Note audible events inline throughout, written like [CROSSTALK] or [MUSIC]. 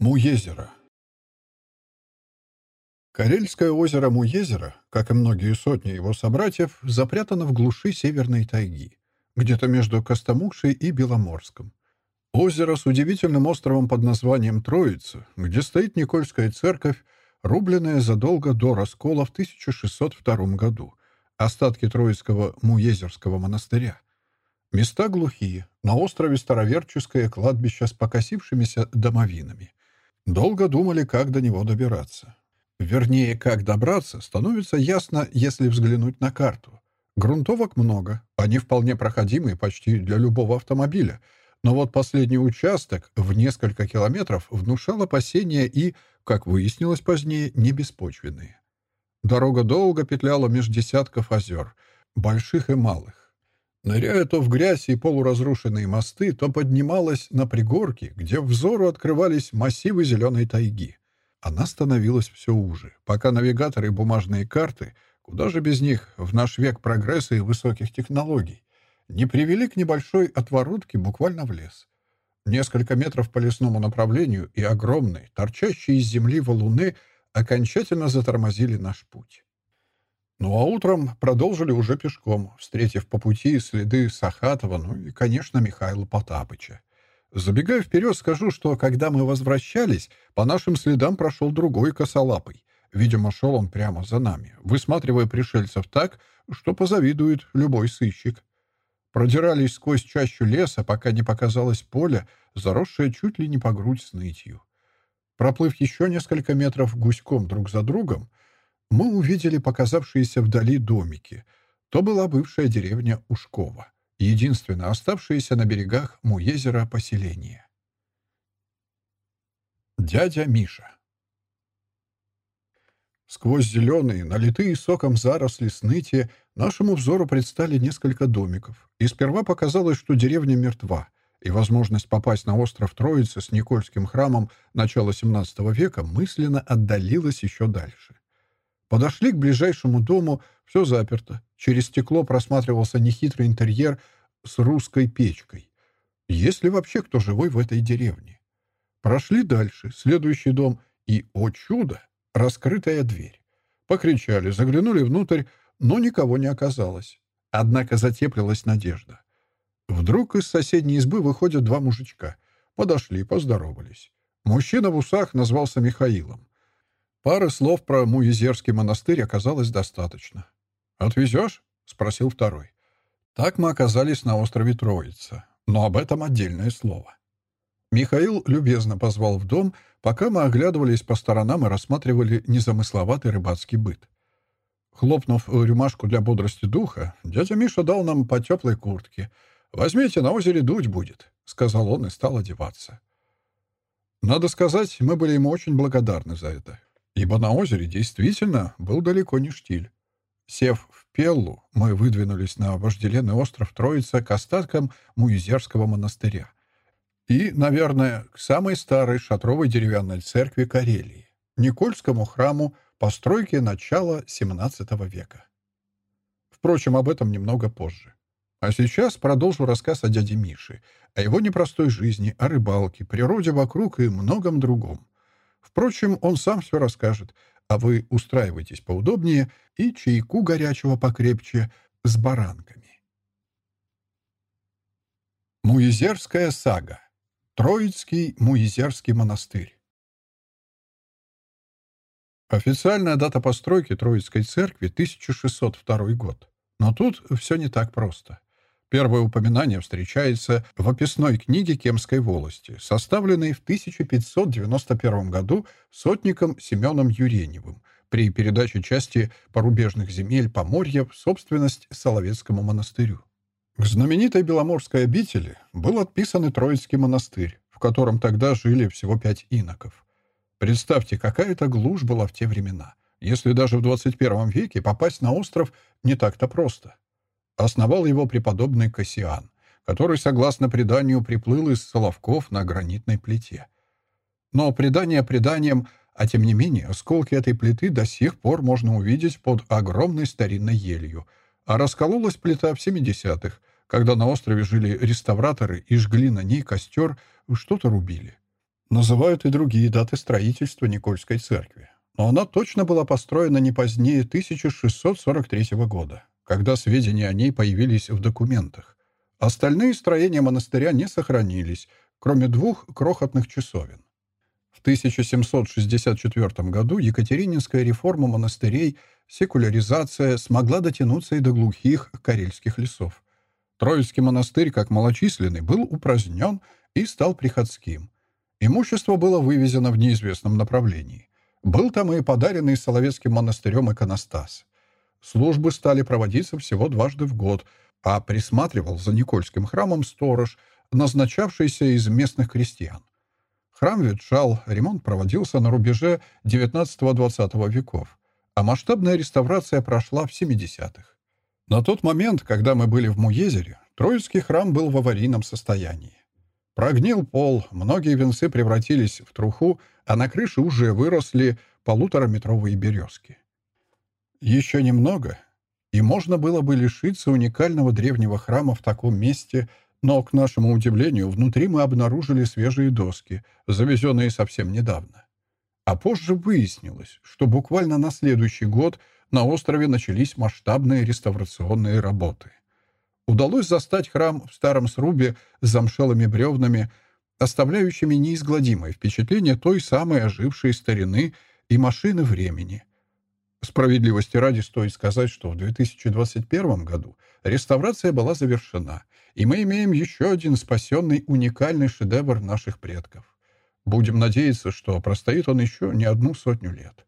Муезеро. Карельское озеро Муезеро, как и многие сотни его собратьев, запрятано в глуши северной тайги, где-то между Костомукшей и Беломорском. Озеро с удивительным островом под названием Троица, где стоит Никольская церковь, рубленная задолго до раскола в 1602 году, остатки Троицкого Муезерского монастыря. Места глухие, на острове Староверческое кладбище с покосившимися домовинами. Долго думали, как до него добираться. Вернее, как добраться, становится ясно, если взглянуть на карту. Грунтовок много, они вполне проходимые почти для любого автомобиля, но вот последний участок в несколько километров внушал опасения и, как выяснилось позднее, не беспочвенные. Дорога долго петляла меж десятков озер, больших и малых. Ныряя то в грязь и полуразрушенные мосты, то поднималась на пригорки, где взору открывались массивы зеленой тайги. Она становилась все уже, пока навигаторы и бумажные карты, куда же без них в наш век прогресса и высоких технологий, не привели к небольшой отворотке буквально в лес. Несколько метров по лесному направлению и огромные, торчащие из земли валуны окончательно затормозили наш путь. Ну а утром продолжили уже пешком, встретив по пути следы Сахатова, ну и, конечно, Михаила Потапыча. Забегая вперед, скажу, что когда мы возвращались, по нашим следам прошел другой косолапый. Видимо, шел он прямо за нами, высматривая пришельцев так, что позавидует любой сыщик. Продирались сквозь чащу леса, пока не показалось поле, заросшее чуть ли не по грудь с нытью. Проплыв еще несколько метров гуськом друг за другом, мы увидели показавшиеся вдали домики. То была бывшая деревня Ушкова, единственное оставшееся на берегах Муезера поселение. Дядя Миша Сквозь зеленые, налитые соком заросли сныти, нашему взору предстали несколько домиков, и сперва показалось, что деревня мертва, и возможность попасть на остров Троицы с Никольским храмом начала XVII века мысленно отдалилась еще дальше. Подошли к ближайшему дому, все заперто. Через стекло просматривался нехитрый интерьер с русской печкой. Есть ли вообще кто живой в этой деревне? Прошли дальше, следующий дом, и, о чудо, раскрытая дверь. Покричали, заглянули внутрь, но никого не оказалось. Однако затеплилась надежда. Вдруг из соседней избы выходят два мужичка. Подошли, поздоровались. Мужчина в усах назвался Михаилом. Пары слов про Муезерский монастырь оказалось достаточно. «Отвезешь?» — спросил второй. Так мы оказались на острове Троица, но об этом отдельное слово. Михаил любезно позвал в дом, пока мы оглядывались по сторонам и рассматривали незамысловатый рыбацкий быт. Хлопнув рюмашку для бодрости духа, дядя Миша дал нам по теплой куртке. «Возьмите, на озере дуть будет», — сказал он и стал одеваться. Надо сказать, мы были ему очень благодарны за это ибо на озере действительно был далеко не штиль. Сев в Пеллу, мы выдвинулись на вожделенный остров Троица к остаткам Муизерского монастыря и, наверное, к самой старой шатровой деревянной церкви Карелии, Никольскому храму постройки начала XVII века. Впрочем, об этом немного позже. А сейчас продолжу рассказ о дяде Мише, о его непростой жизни, о рыбалке, природе вокруг и многом другом. Впрочем, он сам все расскажет, а вы устраивайтесь поудобнее и чайку горячего покрепче с баранками. Муизерская сага. Троицкий Муизерский монастырь. Официальная дата постройки Троицкой церкви — 1602 год. Но тут все не так просто. Первое упоминание встречается в описной книге Кемской волости, составленной в 1591 году сотником Семеном Юреневым при передаче части порубежных земель Поморья в собственность Соловецкому монастырю. К знаменитой Беломорской обители был отписан и Троицкий монастырь, в котором тогда жили всего пять иноков. Представьте, какая это глушь была в те времена, если даже в 21 веке попасть на остров не так-то просто основал его преподобный Кассиан, который, согласно преданию, приплыл из Соловков на гранитной плите. Но предание преданием, а тем не менее, осколки этой плиты до сих пор можно увидеть под огромной старинной елью, а раскололась плита в 70-х, когда на острове жили реставраторы и жгли на ней костер, что-то рубили. Называют и другие даты строительства Никольской церкви. Но она точно была построена не позднее 1643 года, когда сведения о ней появились в документах. Остальные строения монастыря не сохранились, кроме двух крохотных часовен. В 1764 году Екатерининская реформа монастырей, секуляризация смогла дотянуться и до глухих карельских лесов. Троицкий монастырь, как малочисленный, был упразднен и стал приходским. Имущество было вывезено в неизвестном направлении. Был там и подаренный Соловецким монастырем иконостас. Службы стали проводиться всего дважды в год, а присматривал за Никольским храмом сторож, назначавшийся из местных крестьян. Храм ветшал, ремонт проводился на рубеже XIX-XX веков, а масштабная реставрация прошла в 70-х. На тот момент, когда мы были в Муезере, Троицкий храм был в аварийном состоянии. Прогнил пол, многие венцы превратились в труху, а на крыше уже выросли полутораметровые березки. Еще немного, и можно было бы лишиться уникального древнего храма в таком месте, но, к нашему удивлению, внутри мы обнаружили свежие доски, завезенные совсем недавно. А позже выяснилось, что буквально на следующий год на острове начались масштабные реставрационные работы. Удалось застать храм в старом срубе с замшелыми бревнами, оставляющими неизгладимое впечатление той самой ожившей старины и машины времени. Справедливости ради стоит сказать, что в 2021 году реставрация была завершена, и мы имеем еще один спасенный уникальный шедевр наших предков. Будем надеяться, что простоит он еще не одну сотню лет.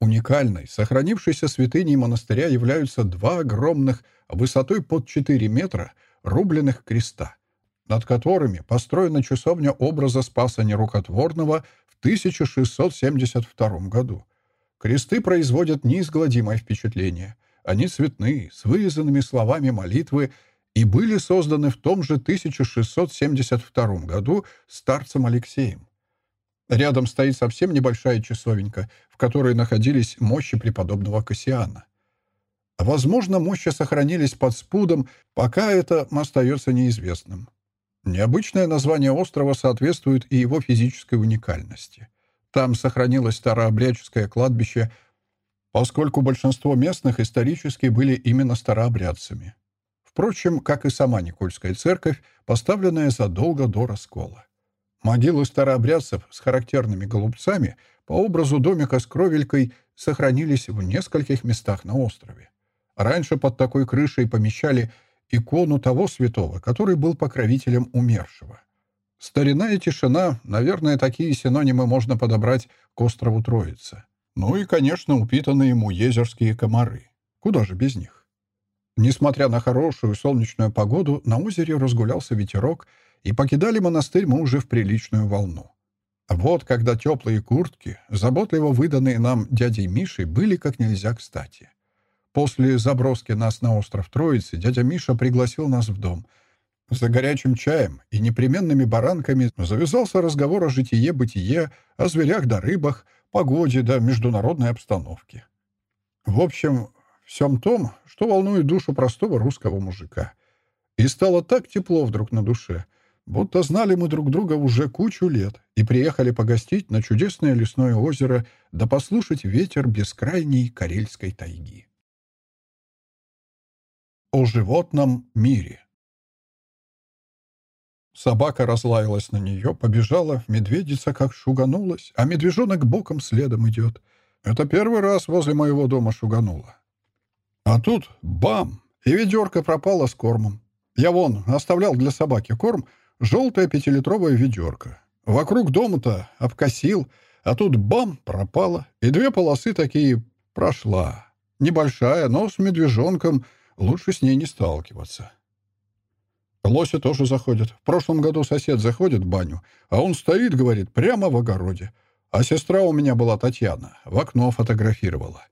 Уникальной, сохранившейся святыней монастыря являются два огромных, высотой под 4 метра, рубленых креста, над которыми построена часовня образа Спаса Нерукотворного в 1672 году. Кресты производят неизгладимое впечатление. Они цветные, с вырезанными словами молитвы и были созданы в том же 1672 году старцем Алексеем. Рядом стоит совсем небольшая часовенька, в которой находились мощи преподобного Кассиана. Возможно, мощи сохранились под спудом, пока это остается неизвестным. Необычное название острова соответствует и его физической уникальности. Там сохранилось старообрядческое кладбище, поскольку большинство местных исторически были именно старообрядцами. Впрочем, как и сама Никольская церковь, поставленная задолго до раскола. Могилы старообрядцев с характерными голубцами по образу домика с кровелькой сохранились в нескольких местах на острове. Раньше под такой крышей помещали икону того святого, который был покровителем умершего. Старина и тишина, наверное, такие синонимы можно подобрать к острову Троица. Ну и, конечно, упитанные муезерские комары. Куда же без них? Несмотря на хорошую солнечную погоду, на озере разгулялся ветерок, и покидали монастырь мы уже в приличную волну. Вот когда теплые куртки, заботливо выданные нам дядей Мишей, были как нельзя кстати. После заброски нас на остров Троицы дядя Миша пригласил нас в дом. За горячим чаем и непременными баранками завязался разговор о житие-бытие, о зверях да рыбах, погоде да международной обстановке. В общем, всем том, что волнует душу простого русского мужика. И стало так тепло вдруг на душе, будто знали мы друг друга уже кучу лет и приехали погостить на чудесное лесное озеро да послушать ветер бескрайней карельской тайги. О животном мире Собака разлаялась на нее, побежала, медведица как шуганулась, а медвежонок боком следом идет. Это первый раз возле моего дома шуганула. А тут бам! И ведерко пропало с кормом. Я вон оставлял для собаки корм, желтое пятилитровое ведерко. Вокруг дома-то обкосил, а тут бам! пропало. И две полосы такие прошла. Небольшая, но с медвежонком лучше с ней не сталкиваться. Лося тоже заходит. В прошлом году сосед заходит в баню, а он стоит, говорит, прямо в огороде. А сестра у меня была Татьяна, в окно фотографировала.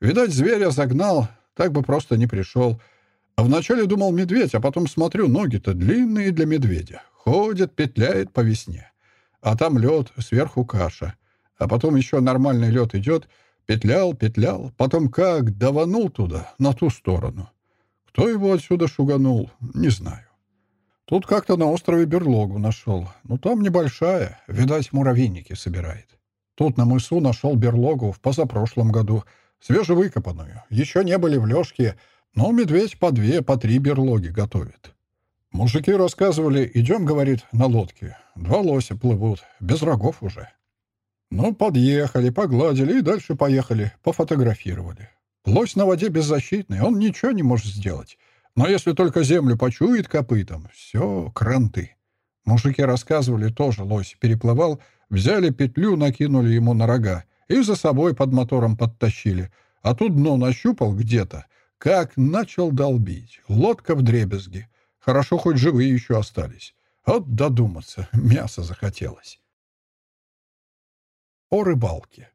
Видать, зверя загнал, так бы просто не пришел. А вначале думал медведь, а потом смотрю, ноги-то длинные для медведя. Ходит, петляет по весне. А там лед, сверху каша. А потом еще нормальный лед идет, петлял, петлял, потом как даванул туда, на ту сторону. Кто его отсюда шуганул, не знаю. Тут как-то на острове берлогу нашел. Ну, там небольшая. Видать, муравейники собирает. Тут на мысу нашел берлогу в позапрошлом году. Свежевыкопанную. Еще не были в лёжке, но медведь по две, по три берлоги готовит. Мужики рассказывали, идем, говорит, на лодке. Два лося плывут, без рогов уже. Ну, подъехали, погладили и дальше поехали, пофотографировали. Лось на воде беззащитный, он ничего не может сделать. Но если только землю почует копытом, все, кранты. Мужики рассказывали, тоже лось переплывал, взяли петлю, накинули ему на рога и за собой под мотором подтащили. А тут дно нащупал где-то, как начал долбить. Лодка в дребезги. Хорошо, хоть живые еще остались. Вот додуматься, [LAUGHS] мясо захотелось. О рыбалке.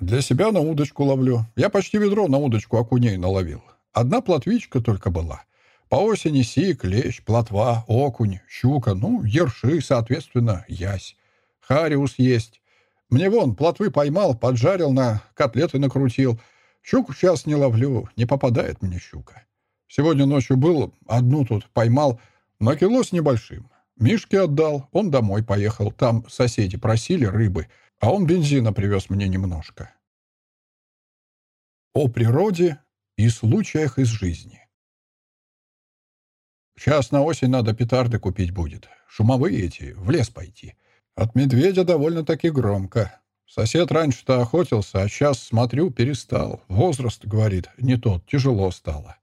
Для себя на удочку ловлю. Я почти ведро на удочку окуней наловил. Одна плотвичка только была. По осени сик, лещ, плотва, окунь, щука, ну, ерши, соответственно, ясь. Хариус есть. Мне вон плотвы поймал, поджарил на котлеты накрутил. Щуку сейчас не ловлю, не попадает мне щука. Сегодня ночью был, одну тут поймал, на кило с небольшим. Мишке отдал, он домой поехал. Там соседи просили рыбы, а он бензина привез мне немножко. О природе и случаях из жизни. Сейчас на осень надо петарды купить будет. Шумовые эти, в лес пойти. От медведя довольно-таки громко. Сосед раньше-то охотился, а сейчас, смотрю, перестал. Возраст, говорит, не тот, тяжело стало.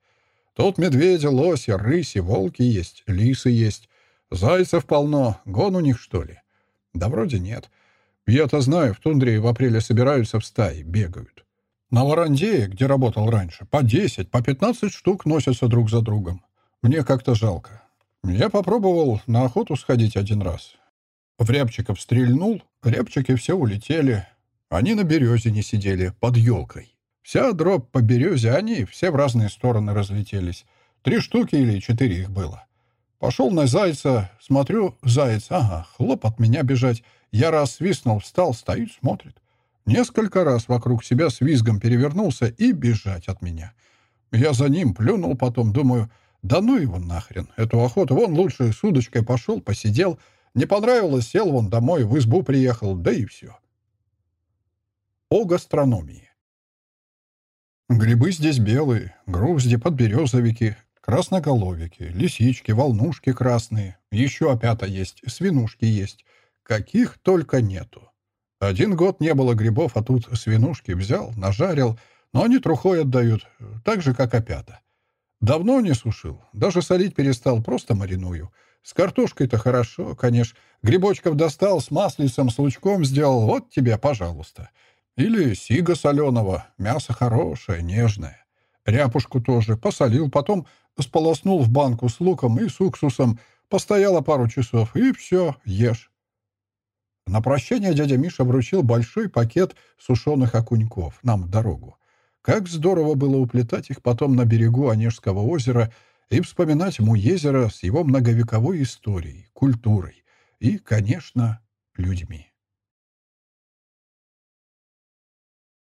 Тут медведи, лоси, рыси, волки есть, лисы есть. Зайцев полно, гон у них, что ли? Да вроде нет. Я-то знаю, в тундре в апреле собираются в стаи, бегают. На Варандее, где работал раньше, по 10, по 15 штук носятся друг за другом. Мне как-то жалко. Я попробовал на охоту сходить один раз. В рябчиков стрельнул, рябчики все улетели. Они на березе не сидели, под елкой. Вся дробь по березе, они все в разные стороны разлетелись. Три штуки или четыре их было. Пошел на зайца, смотрю, заяц, ага, хлоп от меня бежать. Я раз свистнул, встал, стоит, смотрит. Несколько раз вокруг себя с визгом перевернулся и бежать от меня. Я за ним плюнул потом, думаю, да ну его нахрен, эту охоту. Вон лучше с удочкой пошел, посидел. Не понравилось, сел вон домой, в избу приехал, да и все. О гастрономии. Грибы здесь белые, грузди, подберезовики, красноголовики, лисички, волнушки красные, еще опята есть, свинушки есть. Каких только нету. Один год не было грибов, а тут свинушки взял, нажарил, но они трухой отдают, так же, как опята. Давно не сушил, даже солить перестал, просто мариную. С картошкой-то хорошо, конечно. Грибочков достал, с маслицем, с лучком сделал, вот тебе, пожалуйста. Или сига соленого, мясо хорошее, нежное. Ряпушку тоже посолил, потом сполоснул в банку с луком и с уксусом, постояла пару часов, и все, ешь. На прощание дядя Миша вручил большой пакет сушеных окуньков нам дорогу. Как здорово было уплетать их потом на берегу Онежского озера и вспоминать Муезеро с его многовековой историей, культурой и, конечно, людьми.